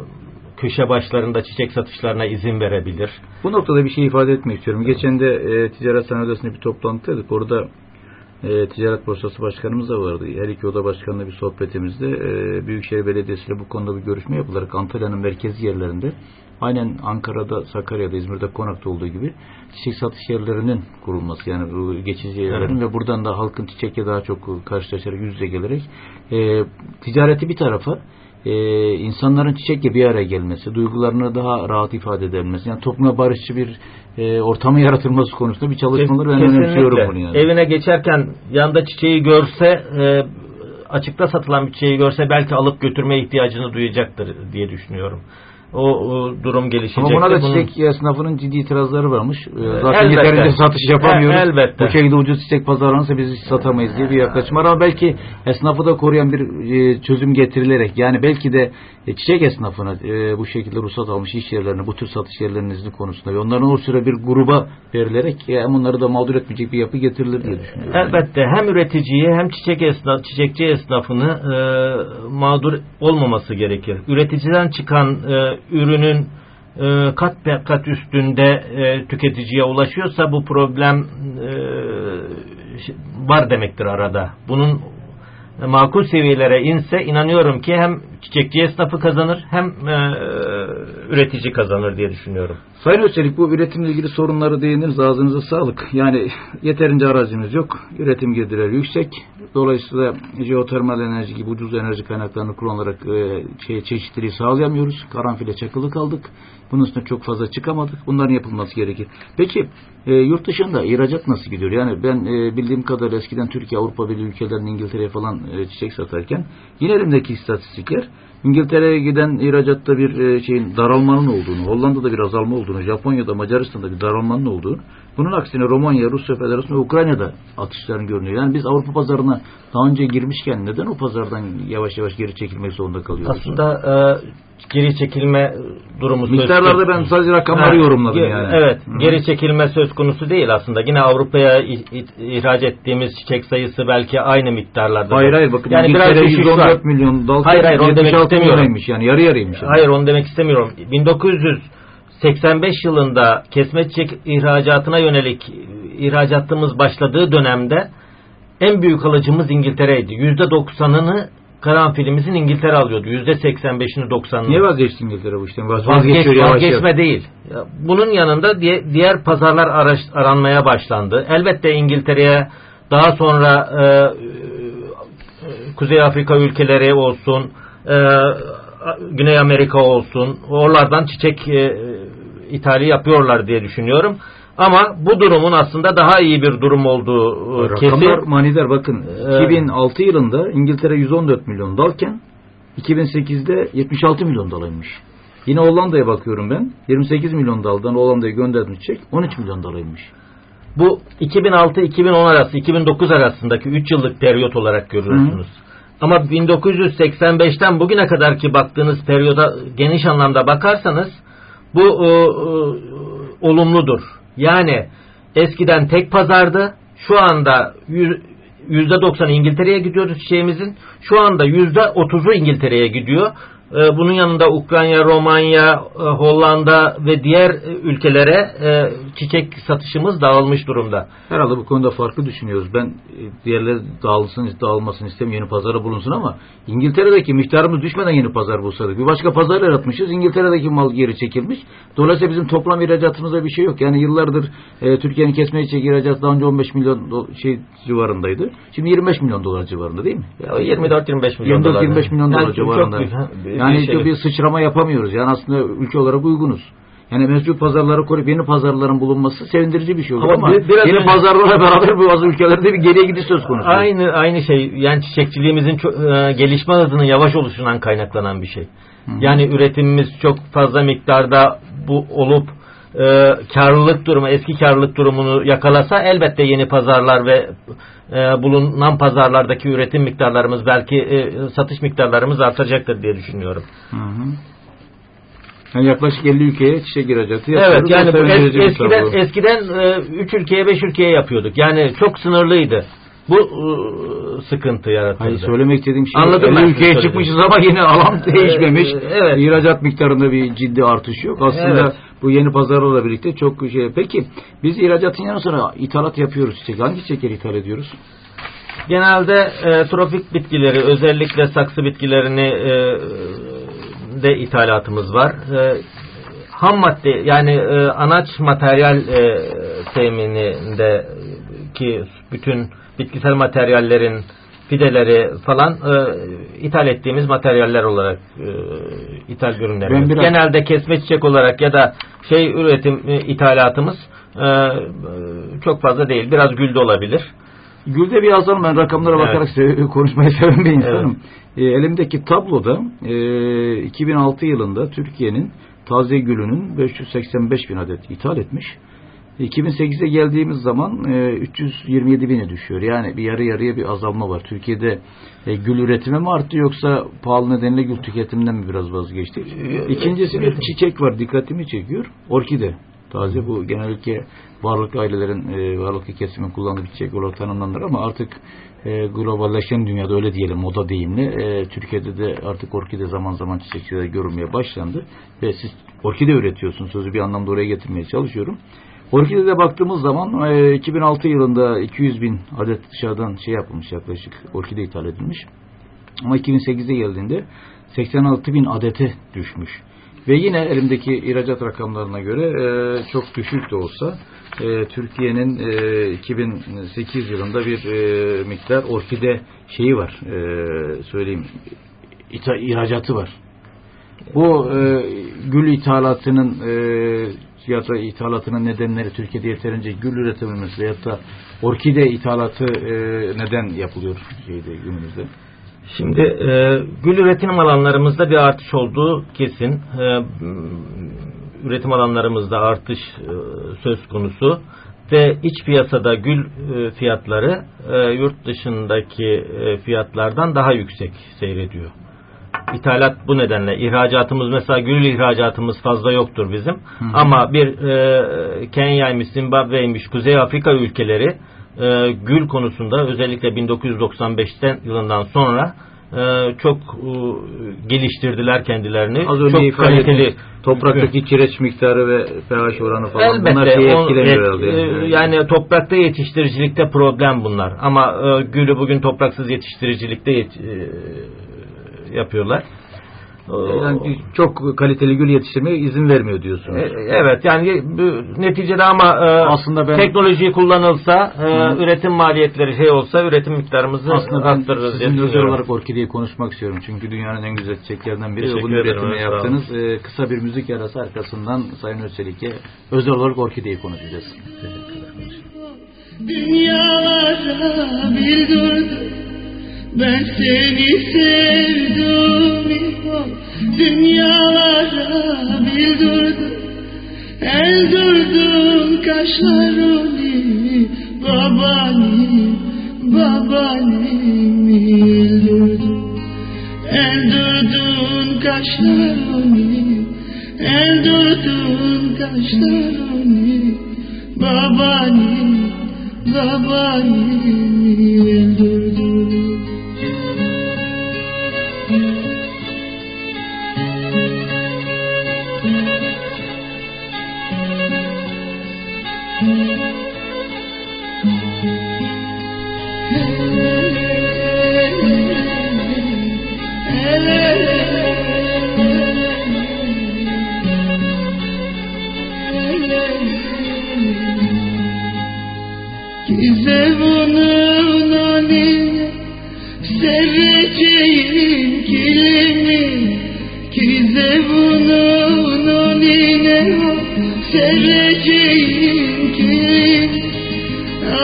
köşe başlarında çiçek satışlarına izin verebilir. Bu noktada bir şey ifade etmek istiyorum. Geçen de e, Ticaret Sanayi Odası'nda bir toplantıdaydık. Orada e, Ticaret Borsası Başkanımız da vardı. Her iki oda başkanıyla bir sohbetimizde e, Büyükşehir Belediyesi ile bu konuda bir görüşme yapılarak Antalya'nın merkezi yerlerinde aynen Ankara'da, Sakarya'da, İzmir'de, Konak'ta olduğu gibi çiçek satış yerlerinin kurulması yani bu geçici yerlerin Evet. ve buradan da halkın çiçekle daha çok karşılaşarak yüz yüze gelerek e, ticareti bir tarafa e, insanların çiçekle bir araya gelmesi, duygularını daha rahat ifade edebilmesi, yani topluma barışçı bir e, ortamı yaratılması konusunda bir çalışmaları ben önemsiyorum bunu yani. Evine geçerken yanında çiçeği görse e, açıkta satılan bir çiçeği görse belki alıp götürme ihtiyacını duyacaktır diye düşünüyorum. O, o durum gelişecek. Ama buna da Bunun- çiçek esnafının ciddi itirazları varmış. Ee, Ee, Zaten elbette. yeterince satış yapamıyoruz. E- elbette. Bu şekilde ucuz çiçek pazarlanırsa biz hiç satamayız diye bir yaklaşım var. Ama belki esnafı da koruyan bir e, çözüm getirilerek yani belki de e, çiçek esnafına e, bu şekilde ruhsat almış iş yerlerine bu tür satış yerlerinin izni konusunda ve onların o süre bir gruba verilerek e, hem onları da mağdur etmeyecek bir yapı getirilir diye düşünüyorum. Elbette hem üreticiyi hem çiçek esnaf, çiçekçi esnafını e, mağdur olmaması gerekir. Üreticiden çıkan e, ürünün e, kat be kat üstünde e, tüketiciye ulaşıyorsa bu problem e, var demektir arada. Bunun makul seviyelere inse inanıyorum ki hem çiçekçi esnafı kazanır hem e, üretici kazanır diye düşünüyorum. Sayın Özçelik bu üretimle ilgili sorunları değindiniz ağzınıza sağlık. Yani yeterince arazimiz yok. Üretim gelirleri yüksek. Dolayısıyla jeotermal enerji gibi ucuz enerji kaynaklarını kullanarak e, şey, çeşitliliği sağlayamıyoruz. Karanfile çakılı kaldık. Bunun üstüne çok fazla çıkamadık. Bunların yapılması gerekir. Peki e, yurt dışında ihracat nasıl gidiyor? Yani ben e, bildiğim kadarıyla eskiden Türkiye, Avrupa Birliği ülkelerinin İngiltere'ye falan e, çiçek satarken yine elimdeki istatistikler İngiltere'ye giden ihracatta bir e, şeyin daralmanın olduğunu, Hollanda'da bir azalma olduğunu, Japonya'da, Macaristan'da bir daralmanın olduğunu, bunun aksine Romanya, Rusya Federasyonu ve Ukrayna'da atışların görünüyor. Yani biz Avrupa pazarına daha önce girmişken neden o pazardan yavaş yavaş geri çekilmek zorunda kalıyoruz? Aslında e, geri çekilme durumu söz Miktarlarda konusu. ben sadece rakamları Ha, yorumladım ge- yani. Evet, Hı. geri çekilme söz konusu değil aslında. Yine Avrupa'ya ihraç ettiğimiz çiçek sayısı belki aynı miktarlarda. Hayır hayır bakın yani İngiltere düşüş 114 var. milyon dal Hayır hayır onu demek 76 istemiyorum. yani yarı yarıymış. Yani. Hayır onu demek istemiyorum. 1985 yılında kesme çiçek ihracatına yönelik ihracatımız başladığı dönemde en büyük alıcımız İngiltere'ydi. %90'ını karanfilimizin İngiltere alıyordu. %85'ini 90'ını. Niye vazgeçti İngiltere bu işten? Vaz, Vazgeç, vazgeçme yavaş. değil. Bunun yanında diğer pazarlar araş, aranmaya başlandı. Elbette İngiltere'ye daha sonra e, e, Kuzey Afrika ülkeleri olsun, e, Güney Amerika olsun, oralardan çiçek e, ithali yapıyorlar diye düşünüyorum. Ama bu durumun aslında daha iyi bir durum olduğu e, Rakamlar kesin. manidar bakın. Ee, 2006 yılında İngiltere 114 milyon dalken 2008'de 76 milyon dalaymış. Yine Hollanda'ya bakıyorum ben. 28 milyon daldan Hollanda'ya gönderdim çiçek. 13 milyon dalaymış. Bu 2006-2010 arası, 2009 arasındaki 3 yıllık periyot olarak görüyorsunuz. Ama 1985'ten bugüne kadar ki baktığınız periyoda geniş anlamda bakarsanız bu e, e, olumludur. Yani eskiden tek pazardı. Şu anda yüz- %90 İngiltere'ye gidiyoruz çiçeğimizin. Şu anda %30'u İngiltere'ye gidiyor. E, Bunun yanında Ukrayna, Romanya, e, Hollanda ve diğer e, ülkelere çiçek satışımız dağılmış durumda. Herhalde bu konuda farklı düşünüyoruz. Ben diğerleri dağılsın, dağılmasın istemiyorum. Yeni pazara bulunsun ama İngiltere'deki miktarımız düşmeden yeni pazar bulsaydık. Bir başka pazar yaratmışız. İngiltere'deki mal geri çekilmiş. Dolayısıyla bizim toplam ihracatımızda bir şey yok. Yani yıllardır e, Türkiye'nin kesme çiçek ihracatı daha önce 15 milyon şey civarındaydı. Şimdi 25 milyon dolar civarında değil mi? Ya 24-25 milyon dolar. 24-25 milyon dolar Yani çok civarında. büyük, bir yani hiç bir sıçrama yapamıyoruz. Yani aslında ülke olarak uygunuz. Yani mevcut pazarları koruyup yeni pazarların bulunması sevindirici bir şey olur Ama ama, bir- biraz yeni önce- pazarlarla beraber bazı ülkelerde bir geriye gidiş söz konusu. Aynı aynı şey. Yani çiçekçiliğimizin çok, e, gelişme hızının yavaş oluşundan kaynaklanan bir şey. Yani üretimimiz çok fazla miktarda bu olup e, karlılık durumu, eski karlılık durumunu yakalasa elbette yeni pazarlar ve e, bulunan pazarlardaki üretim miktarlarımız belki e, satış miktarlarımız artacaktır diye düşünüyorum. Hı hı. Yani yaklaşık 50 ülkeye çiçek ihracatı Evet yapıyoruz. yani O bu es- eskiden tablo. eskiden 3 ülkeye 5 ülkeye yapıyorduk. Yani çok sınırlıydı. bu e, sıkıntı yaratıldı. Hayır söylemek istediğim şey Anladım ben yani ülkeye söylediğinizi. çıkmışız ama yine alan değişmemiş. Ee, evet. İhracat miktarında bir ciddi artış yok. Aslında Evet. Bu yeni pazarlarla birlikte çok şey. Peki biz ihracatın yanı sıra ithalat yapıyoruz. Çiçek. Hangi çiçekleri ithal ediyoruz? Genelde e, trofik bitkileri özellikle saksı bitkilerini e, de ithalatımız var. E, ham madde yani e, anaç materyal e, temininde ki bütün bitkisel materyallerin fideleri falan e, ithal ettiğimiz materyaller olarak e, ithal ürünlerimiz. Biraz- Genelde kesme çiçek olarak ya da şey üretim e, ithalatımız e, e, çok fazla değil. Biraz gülde olabilir. Gül'de bir yazalım ben rakamlara Evet. bakarak konuşmayı seven bir insanım. E, elimdeki tabloda e, 2006 yılında Türkiye'nin taze gülünün 585 bin adet ithal etmiş. 2008'e geldiğimiz zaman e, 327 bine düşüyor. Yani bir yarı yarıya bir azalma var. Türkiye'de e, gül üretimi mi arttı yoksa pahalı nedeniyle gül tüketiminden mi biraz vazgeçtik? İkincisi bir çiçek var dikkatimi çekiyor. Orkide. Taze bu genellikle varlıklı ailelerin e, varlıklı kesimin kullandığı bir çiçek olarak tanımlanır ama artık e, globalleşen dünyada öyle diyelim moda deyimle e, Türkiye'de de artık orkide zaman zaman çiçekçiler görülmeye başlandı ve siz orkide üretiyorsunuz sözü bir anlamda oraya getirmeye çalışıyorum. Orkide'de baktığımız zaman e, 2006 yılında 200 bin adet dışarıdan şey yapılmış yaklaşık orkide ithal edilmiş. Ama 2008'e geldiğinde 86 bin adete düşmüş. Ve yine elimdeki ihracat rakamlarına göre e, çok düşük de olsa e, Türkiye'nin e, 2008 yılında bir e, miktar orkide şeyi var. E, söyleyeyim ihracatı var. Bu e, gül ithalatının e, ya da ithalatının nedenleri Türkiye'de yeterince gül üretilmemesi veyahut da orkide ithalatı e, neden yapılıyor şeyde günümüzde? Şimdi e, gül üretim alanlarımızda bir artış olduğu kesin. E, üretim alanlarımızda artış e, söz konusu ve iç piyasada gül e, fiyatları e, yurt dışındaki e, fiyatlardan daha yüksek seyrediyor. İthalat bu nedenle ihracatımız mesela gül ihracatımız fazla yoktur bizim. Ama bir e, Kenya'ymış, Zimbabwe'ymiş, Kuzey Afrika ülkeleri e, gül konusunda özellikle 1995'ten yılından sonra e, çok e, geliştirdiler kendilerini. Az önce çok kaliteli topraktaki kireç miktarı ve pH oranı falan bunlar Elbette şeyi o etkilemiyor et- herhalde. e, Yani. yani toprakta yetiştiricilikte problem bunlar. Ama e, gülü bugün topraksız yetiştiricilikte yet- e, yapıyorlar. Yani çok kaliteli gül yetiştirmeye izin vermiyor diyorsunuz. E, Evet yani bu neticede ama e, Aslında ben- teknoloji kullanılsa e, Hı. üretim maliyetleri şey olsa üretim miktarımızı Aslında ben sizin özel olarak orkideyi konuşmak istiyorum. Çünkü dünyanın en güzel çiçeklerinden biri ve sağ olun. yaptınız. Ee, kısa bir müzik arası arkasından Sayın Özçelik'e özel olarak orkideyi konuşacağız. Dünyalara bildirdim Ben seni sevdim İhvan Dünyalara bildirdim Eldürdün kaşlarını Babani Babani Eldürdün Eldürdün kaşlarını Eldürdün kaşlarını Babani Babani öldürdü sereceğim kilimi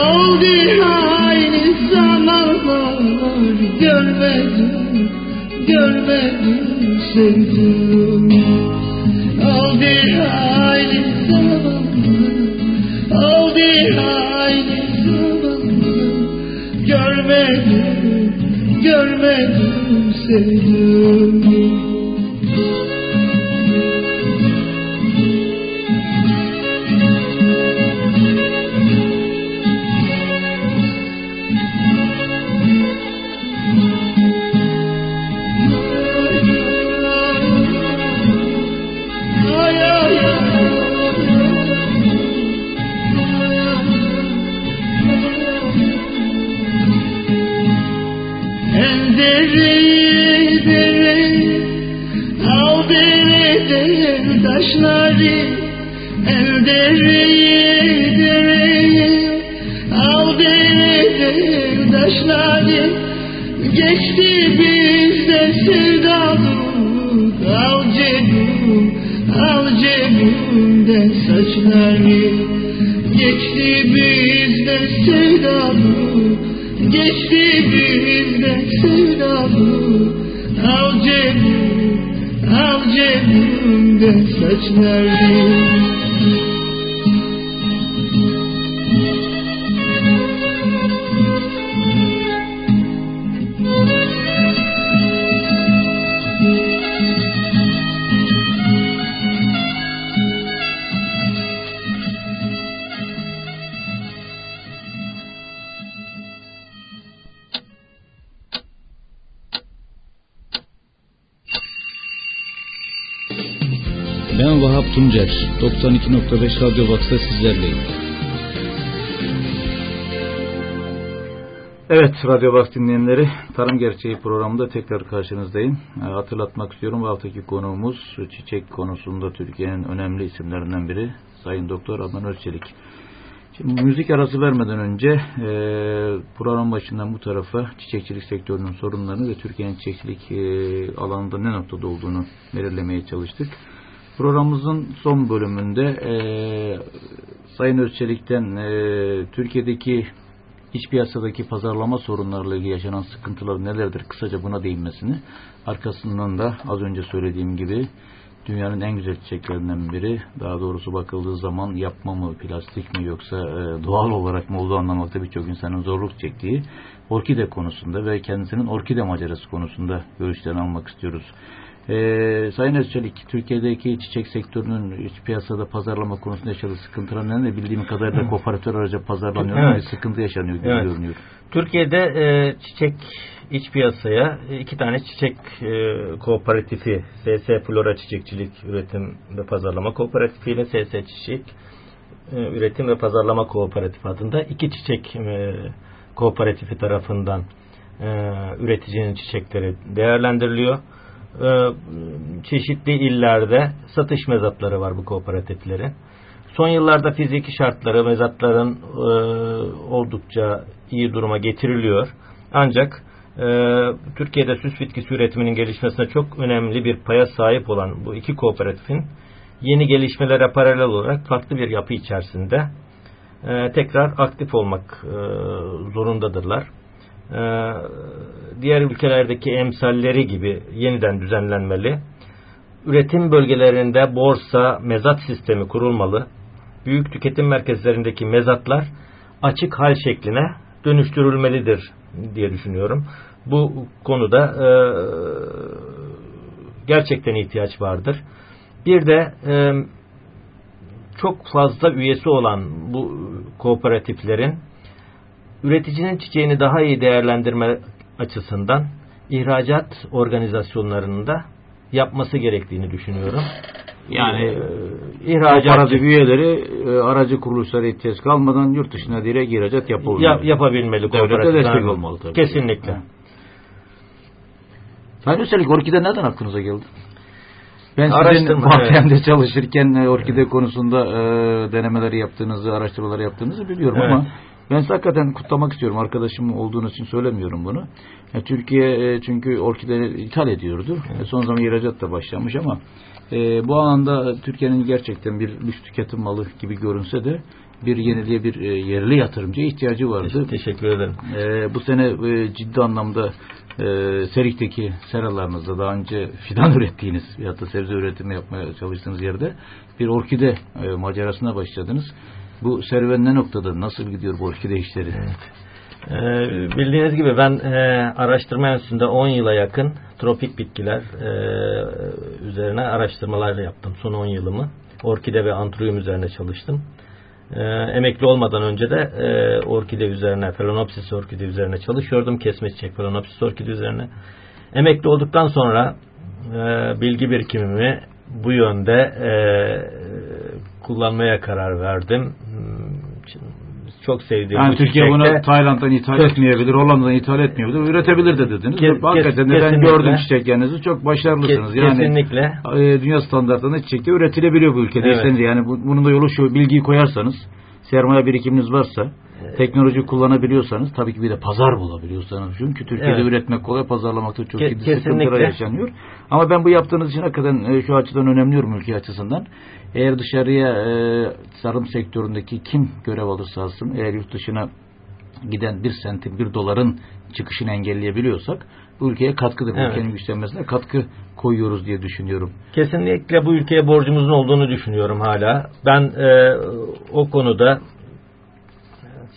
Oldu aynı zamanlar görmedim Görmedim sevdim Oldu aynı zamanlar Oldu aynı zamanlar Görmedim, görmedim sevdim Ben Vahap Tuncer. 92.5 Radyo Box'ta sizlerleyim. Evet, Radyo Box dinleyenleri, Tarım Gerçeği programında tekrar karşınızdayım. E, hatırlatmak istiyorum, bu haftaki konuğumuz çiçek konusunda Türkiye'nin önemli isimlerinden biri Sayın Doktor Adnan Özçelik. Şimdi müzik arası vermeden önce e, program başından bu tarafa çiçekçilik sektörünün sorunlarını ve Türkiye'nin çiçekçilik e, alanında ne noktada olduğunu belirlemeye çalıştık. Programımızın son bölümünde e, Sayın Özçelik'ten e, Türkiye'deki iç piyasadaki pazarlama sorunlarıyla ilgili yaşanan sıkıntılar nelerdir? Kısaca buna değinmesini. Arkasından da az önce söylediğim gibi dünyanın en güzel çiçeklerinden biri. Daha doğrusu bakıldığı zaman yapma mı plastik mi yoksa e, doğal olarak mı olduğu anlamakta birçok insanın zorluk çektiği orkide konusunda ve kendisinin orkide macerası konusunda görüşlerini almak istiyoruz. Ee, Sayın Özçelik, Türkiye'deki çiçek sektörünün iç piyasada pazarlama konusunda yaşadığı sıkıntılar ne? Bildiğim kadarıyla Evet. kooperatör aracı pazarlanıyor Evet. ama sıkıntı yaşanıyor gibi Evet. görünüyor. Türkiye'de e, çiçek iç piyasaya e, iki tane çiçek e, kooperatifi SS Flora Çiçekçilik Üretim ve Pazarlama Kooperatifi ile SS Çiçek e, Üretim ve Pazarlama Kooperatifi adında iki çiçek e, kooperatifi tarafından e, üreticinin çiçekleri değerlendiriliyor. E, çeşitli illerde satış mezatları var bu kooperatiflerin. Son yıllarda fiziki şartları mezatların e, oldukça iyi duruma getiriliyor. Ancak e, Türkiye'de süs bitkisi üretiminin gelişmesine çok önemli bir paya sahip olan bu iki kooperatifin yeni gelişmelere paralel olarak farklı bir yapı içerisinde tekrar aktif olmak zorundadırlar. E, diğer ülkelerdeki emsalleri gibi yeniden düzenlenmeli. Üretim bölgelerinde borsa, mezat sistemi kurulmalı. Büyük tüketim merkezlerindeki mezatlar açık hal şekline dönüştürülmelidir diye düşünüyorum. Bu konuda e, gerçekten ihtiyaç vardır. Bir de e, çok fazla üyesi olan bu kooperatiflerin üreticinin çiçeğini daha iyi değerlendirme açısından ihracat organizasyonlarının da yapması gerektiğini düşünüyorum. Yani Ee, ihracat kooperatif üyeleri e, aracı kuruluşlara ihtiyaç kalmadan yurt dışına direkt ihracat yapabilir. yap, yapabilmeli Devlete destek olmalı tabii. Kesinlikle. Ha. Sayın Üstelik Orkide nereden aklınıza geldi? Ben sizin bahçemde çalışırken e, orkide konusunda e, denemeleri yaptığınızı, araştırmaları yaptığınızı biliyorum Evet. ama ben hakikaten kutlamak istiyorum. Arkadaşım olduğunuz için söylemiyorum bunu. E, Türkiye e, çünkü orkide ithal ediyordu. E, son zaman ihracat da başlamış ama e, bu alanda Türkiye'nin gerçekten bir lüks tüketim malı gibi görünse de bir yeniliğe bir e, yerli yatırımcıya ihtiyacı vardı. Teşekkür ederim. Ee, bu sene e, ciddi anlamda e, Serik'teki seralarınızda daha önce fidan ürettiğiniz ya da sebze üretimi yapmaya çalıştığınız yerde bir orkide e, macerasına başladınız. Bu serüven ne noktada? Nasıl gidiyor bu orkide işleri? Ee, bildiğiniz gibi ben e, araştırma enstitüsünde 10 yıla yakın tropik bitkiler e, üzerine araştırmalar yaptım. Son 10 yılımı. Orkide ve antruyum üzerine çalıştım. E, emekli olmadan önce de e, orkide üzerine, Phalaenopsis orkide üzerine çalışıyordum. Kesme çiçek Phalaenopsis orkide üzerine. Emekli olduktan sonra e, bilgi birikimimi bu yönde e, kullanmaya karar verdim. Çok sevdiğim Yani Türkiye bunu Tayland'dan ithal Kes- etmeyebilir, Hollanda'dan ithal etmeyebilir, üretebilir de dediniz. Kes- Hakikaten de ben gördüm çiçeklerinizi çok başarılısınız. Kes- yani kesinlikle. e, dünya standartlarında çiçekte üretilebiliyor bu ülkede. Evet. Yani bu- bunun da yolu şu bilgiyi koyarsanız, sermaye birikiminiz varsa, teknoloji kullanabiliyorsanız, tabii ki bir de pazar bulabiliyorsanız. Çünkü Türkiye'de Evet. üretmek kolay, pazarlamakta çok Ke- ciddi sıkıntılar yaşanıyor. Ama ben bu yaptığınız için hakikaten e, şu açıdan önemliyorum ülke açısından. Eğer dışarıya e, tarım sektöründeki kim görev alırsa alsın, eğer yurt dışına giden bir sentin, bir doların çıkışını engelleyebiliyorsak bu ülkeye katkıdır. Evet. ülkenin güçlenmesine katkı koyuyoruz diye düşünüyorum. Kesinlikle bu ülkeye borcumuzun olduğunu düşünüyorum hala. Ben e, o konuda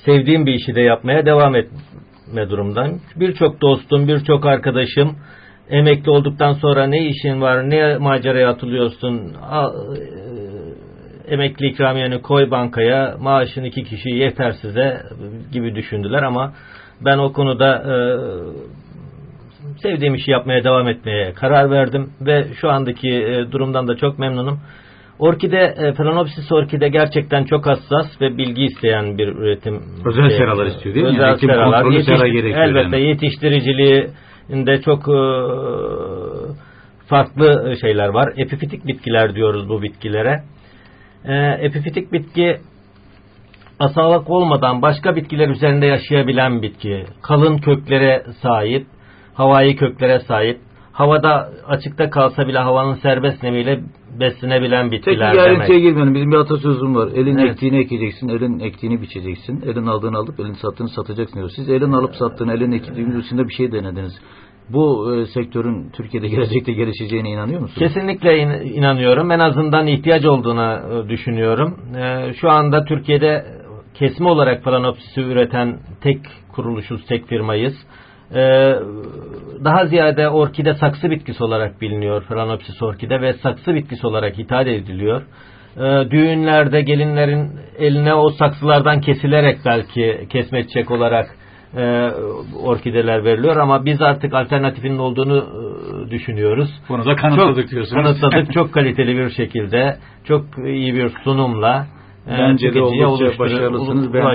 sevdiğim bir işi de yapmaya devam etme durumdayım. Birçok dostum, birçok arkadaşım emekli olduktan sonra ne işin var, ne maceraya atılıyorsun, al, e, emekli ikramiyeni koy bankaya, maaşın iki kişi yeter size gibi düşündüler ama ben o konuda e, sevdiğim işi yapmaya devam etmeye karar verdim ve şu andaki e, durumdan da çok memnunum. Orkide, e, Phalaenopsis orkide gerçekten çok hassas ve bilgi isteyen bir üretim. Özel şey, seralar istiyor değil mi? Özel Yani seralar. kontrolü sera Yetiş- gerekiyor Elbette yani. yetiştiriciliğinde çok e, farklı şeyler var. Epifitik bitkiler diyoruz bu bitkilere. E, epifitik bitki asalak olmadan başka bitkiler üzerinde yaşayabilen bitki. Kalın köklere sahip, havai köklere sahip. Havada açıkta kalsa bile havanın serbest nemiyle beslenebilen Tek bitkiler demek. ayrıntıya girmeyelim. Bizim bir atasözüm var. Elin Evet. ektiğini ekeceksin, elin ektiğini biçeceksin. Elin aldığını alıp elin sattığını satacaksın diyor. Siz elin alıp sattığını, elin ektiğini üstünde bir şey denediniz. Bu e, sektörün Türkiye'de gelecekte gelişeceğine inanıyor musunuz? Kesinlikle in- inanıyorum. En azından ihtiyaç olduğuna e, düşünüyorum. E, Şu anda Türkiye'de kesme olarak Phalaenopsis'i üreten tek kuruluşuz, tek firmayız. E, Daha ziyade orkide saksı bitkisi olarak biliniyor Phalaenopsis orkide ve saksı bitkisi olarak ithal ediliyor. E, Düğünlerde gelinlerin eline o saksılardan kesilerek belki kesme çiçek olarak e, orkideler veriliyor ama biz artık alternatifinin olduğunu e, düşünüyoruz. Bunu da kanıtladık çok, diyorsunuz. Kanıtladık çok kaliteli bir şekilde, çok iyi bir sunumla Bence de oldukça başarılısınız. Ben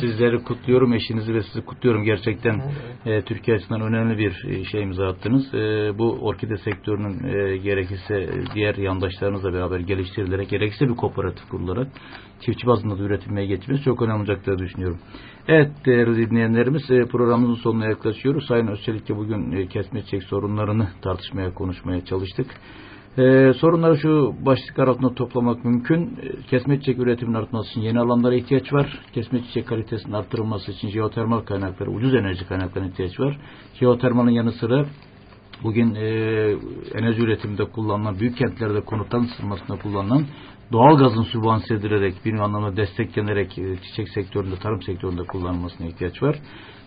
sizleri kutluyorum, eşinizi ve sizi kutluyorum. Gerçekten e, Türkiye açısından önemli bir e, şey imza attınız. E, bu orkide sektörünün e, gerekirse e, diğer yandaşlarınızla beraber geliştirilerek, gerekirse bir kooperatif kurularak çiftçi bazında da üretilmeye geçmesi çok önemli olacaktır düşünüyorum. Evet değerli dinleyenlerimiz e, programımızın sonuna yaklaşıyoruz. Sayın Özçelik'le bugün kesme çiçek sorunlarını tartışmaya, konuşmaya çalıştık. Ee, sorunları şu başlık altında toplamak mümkün. Ee, Kesme çiçek üretiminin artması için yeni alanlara ihtiyaç var. Kesme çiçek kalitesinin arttırılması için jeotermal kaynakları, ucuz enerji kaynaklarına ihtiyaç var. Jeotermalın yanı sıra bugün e, enerji üretiminde kullanılan, büyük kentlerde konutların ısınmasında kullanılan doğal gazın sübvanse edilerek bir anlamda desteklenerek e, çiçek sektöründe, tarım sektöründe kullanılmasına ihtiyaç var.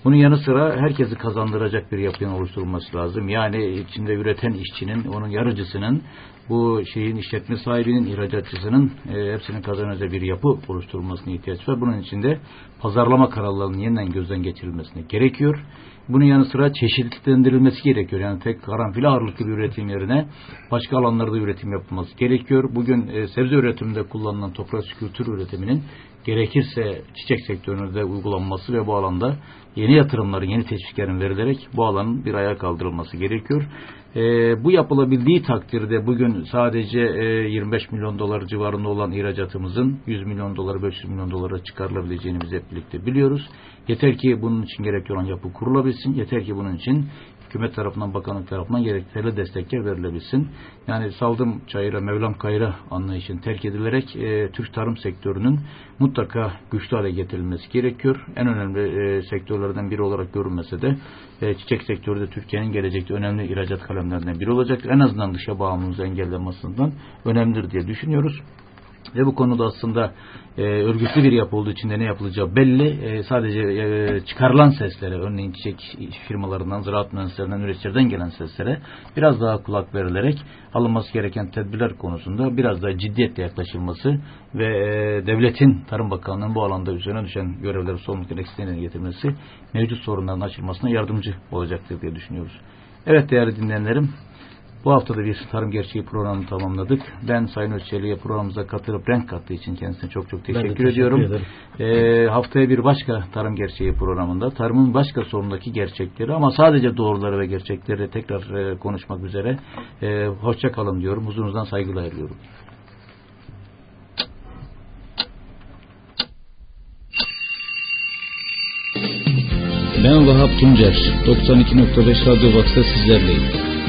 Bunun yanı sıra herkesi kazandıracak bir yapının oluşturulması lazım. Yani içinde üreten işçinin, onun yarıcısının, bu şeyin işletme sahibinin, ihracatçısının e, hepsinin kazanacağı bir yapı oluşturulmasına ihtiyaç var. Bunun için de pazarlama kararlarının yeniden gözden geçirilmesine gerekiyor. Bunun yanı sıra çeşitlendirilmesi gerekiyor. Yani tek karanfil ağırlıklı bir üretim yerine başka alanlarda üretim yapılması gerekiyor. Bugün e, sebze üretiminde kullanılan toprak kültür üretiminin gerekirse çiçek sektöründe uygulanması ve bu alanda yeni yatırımların, yeni teşviklerin verilerek bu alanın bir ayağa kaldırılması gerekiyor. E, bu yapılabildiği takdirde bugün sadece e, 25 milyon dolar civarında olan ihracatımızın 100 milyon dolara 500 milyon dolara çıkarılabileceğini biz hep birlikte biliyoruz. Yeter ki bunun için gerekli olan yapı kurulabilsin. Yeter ki bunun için hükümet tarafından, bakanlık tarafından gerekli destekler verilebilsin. Yani saldım çayıra, Mevlam kayıra anlayışın terk edilerek e, Türk tarım sektörünün mutlaka güçlü hale getirilmesi gerekiyor. En önemli e, sektörlerden biri olarak görünmese de e, çiçek sektörü de Türkiye'nin gelecekte önemli ihracat kalemlerinden biri olacak. En azından dışa bağımlılığımızı engellenmesinden önemlidir diye düşünüyoruz. Ve bu konuda aslında e, örgütlü bir yapı olduğu için de ne yapılacağı belli. E, sadece e, çıkarılan seslere, örneğin çiçek firmalarından, ziraat mühendislerinden, üreticilerden gelen seslere biraz daha kulak verilerek alınması gereken tedbirler konusunda biraz daha ciddiyetle yaklaşılması ve e, devletin, Tarım Bakanlığı'nın bu alanda üzerine düşen görevleri sorumluluk eksikliğine getirmesi mevcut sorunların açılmasına yardımcı olacaktır diye düşünüyoruz. Evet değerli dinleyenlerim, Bu hafta da bir Tarım Gerçeği programını tamamladık. Ben Sayın Özçelik'e programımıza katılıp renk kattığı için kendisine çok çok teşekkür, teşekkür ediyorum. ederim. Ee, haftaya bir başka Tarım Gerçeği programında tarımın başka sorundaki gerçekleri ama sadece doğruları ve gerçekleri tekrar e, konuşmak üzere. E, hoşça kalın diyorum. Huzurunuzdan saygıyla ayrılıyorum. Ben Vahap Tuncer. 92.5 Radyo Box'ta sizlerleyim.